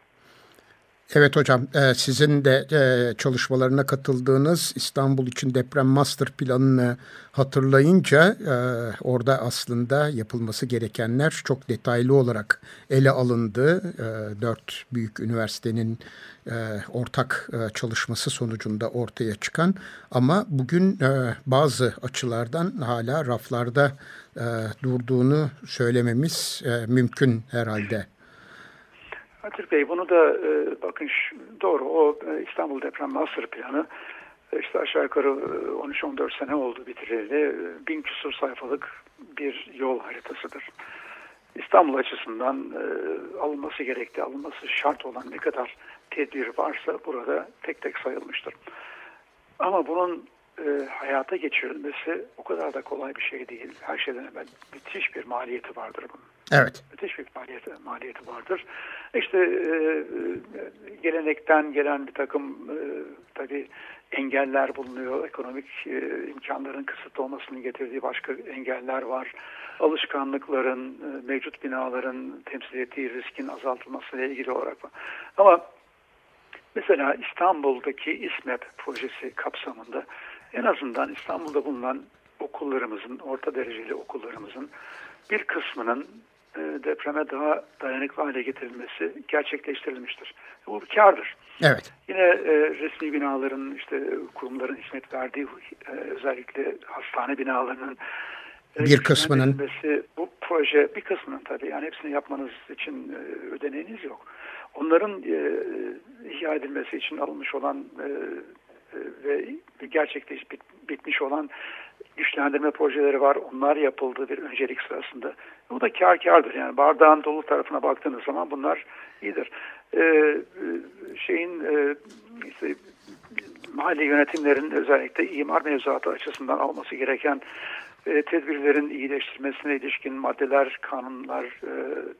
Evet hocam, e, sizin de e, çalışmalarına katıldığınız İstanbul için deprem master planını hatırlayınca e, orada aslında yapılması gerekenler çok detaylı olarak ele alındı. Dört büyük üniversitenin ortak çalışması sonucunda ortaya çıkan ama bugün bazı açılardan hala raflarda durduğunu söylememiz mümkün herhalde. Hatır Bey bunu da e, bakın doğru o e, İstanbul Deprem Master Planı e, işte aşağı yukarı 13-14 e, sene oldu bitirildi. E, bin küsur sayfalık bir yol haritasıdır. İstanbul açısından e, alınması gerektiği, alınması şart olan ne kadar tedbir varsa burada tek tek sayılmıştır. Ama bunun e, hayata geçirilmesi o kadar da kolay bir şey değil. Her şeyden evvel müthiş bir maliyeti vardır bunun. Evet. Müthiş bir maliyeti, maliyeti vardır. İşte e, gelenekten gelen bir takım e, tabii engeller bulunuyor. Ekonomik e, imkanların kısıtlı olmasının getirdiği başka engeller var. Alışkanlıkların, e, mevcut binaların temsil ettiği riskin azaltılmasıyla ilgili olarak var. Ama mesela İstanbul'daki İSMEP projesi kapsamında en azından İstanbul'da bulunan okullarımızın, orta dereceli okullarımızın bir kısmının e, depreme daha dayanıklı hale getirilmesi gerçekleştirilmiştir. Bu bir kardır. Evet. Yine e, resmi binaların, işte kurumların hizmet verdiği e, özellikle hastane binalarının e, bir kısmının bu proje bir kısmının tabii yani hepsini yapmanız için e, ödeneğiniz yok. Onların e, ihya edilmesi için alınmış olan e, ve gerçekleşip bit, bitmiş olan güçlendirme projeleri var. Onlar yapıldı bir öncelik sırasında. Bu da kar kardır. Yani bardağın dolu tarafına baktığınız zaman bunlar iyidir. Ee, şeyin e, işte mahalle yönetimlerin özellikle imar mevzuatı açısından alması gereken e, tedbirlerin iyileştirmesine ilişkin maddeler, kanunlar e,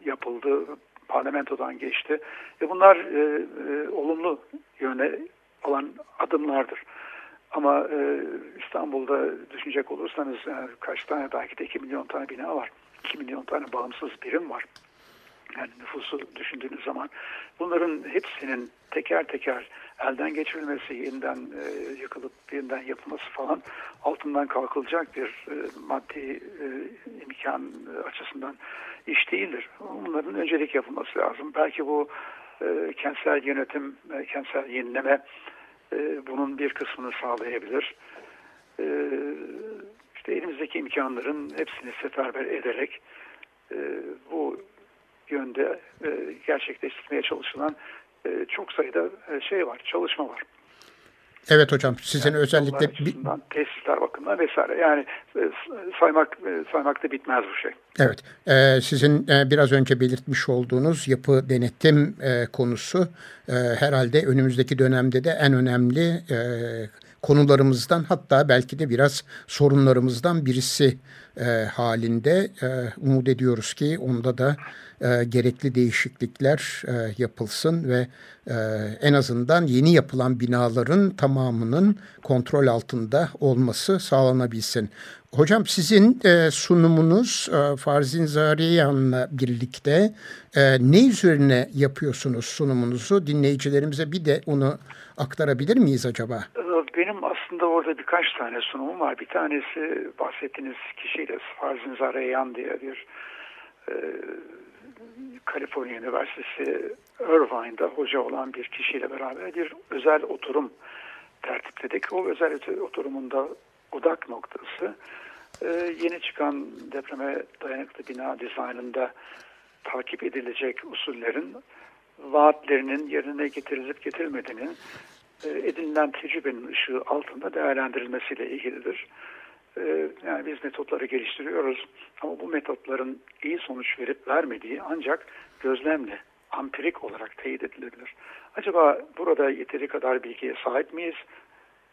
yapıldı. Parlamentodan geçti. Ve bunlar e, e, olumlu yöne alan adımlardır. Ama e, İstanbul'da düşünecek olursanız yani e, kaç tane belki de 2 milyon tane bina var. 2 milyon tane bağımsız birim var. Yani nüfusu düşündüğünüz zaman bunların hepsinin teker teker elden geçirilmesi, yeniden e, yıkılıp yeniden yapılması falan altından kalkılacak bir e, maddi e, imkan açısından iş değildir. Bunların öncelik yapılması lazım. Belki bu e, kentsel yönetim, e, kentsel yenileme e, bunun bir kısmını sağlayabilir. E, işte elimizdeki imkanların hepsini seferber ederek e, bu yönde e, gerçekleştirmeye çalışılan e, çok sayıda şey var, çalışma var. Evet hocam sizin yani özellikle tesisler bakımından vesaire yani e, saymak e, saymakta bitmez bu şey. Evet e, sizin e, biraz önce belirtmiş olduğunuz yapı denetim e, konusu e, herhalde önümüzdeki dönemde de en önemli e, konularımızdan hatta belki de biraz sorunlarımızdan birisi e, halinde. E, umut ediyoruz ki onda da e, gerekli değişiklikler e, yapılsın ve e, en azından yeni yapılan binaların tamamının kontrol altında olması sağlanabilsin. Hocam sizin e, sunumunuz e, Farzin Zariyan'la birlikte e, ne üzerine yapıyorsunuz sunumunuzu? Dinleyicilerimize bir de onu aktarabilir miyiz acaba? Benim aslında orada birkaç tane sunumum var. Bir tanesi bahsettiğiniz kişiyle Farzin Zariyan diye bir e, Üniversitesi Irvine'da hoca olan bir kişiyle beraber bir özel oturum tertipledik. O özel oturumunda odak noktası e, yeni çıkan depreme dayanıklı bina dizaynında takip edilecek usullerin vaatlerinin yerine getirilip getirilmediğinin e, edinilen tecrübenin ışığı altında değerlendirilmesiyle ilgilidir. E, yani biz metotları geliştiriyoruz ama bu metotların iyi sonuç verip vermediği ancak gözlemle, ampirik olarak teyit edilebilir. Acaba burada yeteri kadar bilgiye sahip miyiz?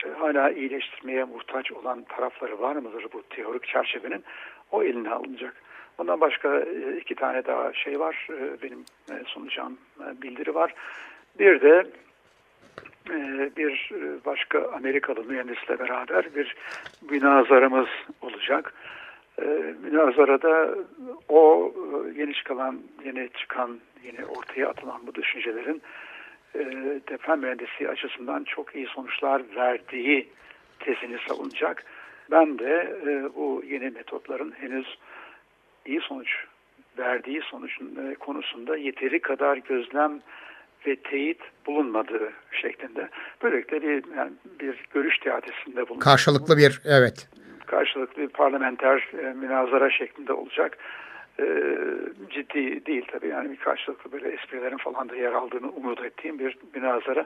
E, hala iyileştirmeye muhtaç olan tarafları var mıdır bu teorik çerçevenin? O eline alınacak. Bundan başka e, iki tane daha şey var. E, benim sunacağım bildiri var. Bir de bir başka Amerikalı mühendisle beraber bir münazaramız olacak. Münazarada o yeni çıkan, yeni çıkan, yeni ortaya atılan bu düşüncelerin e, deprem mühendisliği açısından çok iyi sonuçlar verdiği tezini savunacak. Ben de e, bu yeni metotların henüz iyi sonuç verdiği sonucun e, konusunda yeteri kadar gözlem ve teyit bulunmadığı şeklinde. Böylelikle bir, yani bir görüş teatisinde bulunacak. Karşılıklı bir, evet. Karşılıklı bir parlamenter e, münazara şeklinde olacak e, ciddi değil tabii. Yani bir karşılıklı böyle esprilerin falan da yer aldığını umut ettiğim bir münazara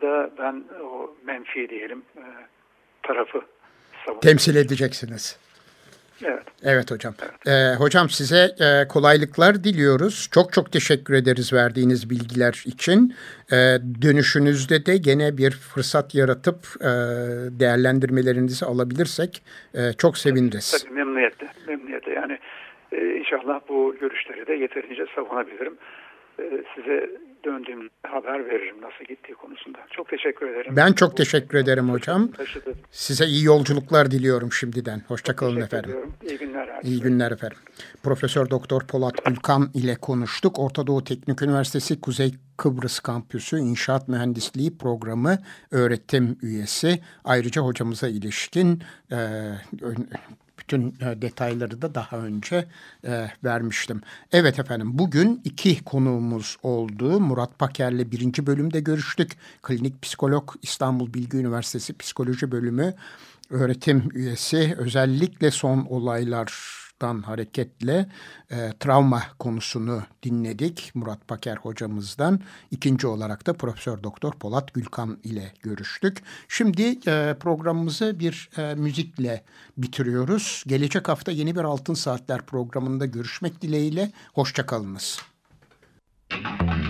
da ben o menfi diyelim e, tarafı savunuyorum. Temsil edeceksiniz. Evet. Evet hocam. Evet. Ee, hocam size e, kolaylıklar diliyoruz. Çok çok teşekkür ederiz verdiğiniz bilgiler için. E, dönüşünüzde de gene bir fırsat yaratıp e, değerlendirmelerinizi alabilirsek e, çok seviniriz. Tabii memnuniyetle. Memnuniyetle yani e, inşallah bu görüşleri de yeterince savunabilirim. E, size döndüğüm haber veririm nasıl gittiği konusunda. Çok teşekkür ederim. Ben çok teşekkür ederim hocam. Taşıdı. Size iyi yolculuklar diliyorum şimdiden. Hoşçakalın efendim. Ediyorum. İyi günler. İyi günler efendim. Profesör Doktor Polat Gülkan ile konuştuk. Orta Doğu Teknik Üniversitesi Kuzey Kıbrıs Kampüsü İnşaat Mühendisliği Programı öğretim üyesi. Ayrıca hocamıza ilişkin e, bütün e, detayları da daha önce e, vermiştim. Evet efendim bugün iki konuğumuz oldu. Murat Paker'le birinci bölümde görüştük. Klinik psikolog İstanbul Bilgi Üniversitesi Psikoloji Bölümü öğretim üyesi. Özellikle son olaylar dan hareketle e, travma konusunu dinledik Murat Paker hocamızdan. İkinci olarak da Profesör Doktor Polat Gülkan ile görüştük. Şimdi e, programımızı bir e, müzikle bitiriyoruz. Gelecek hafta yeni bir Altın Saatler programında görüşmek dileğiyle. Hoşçakalınız. Müzik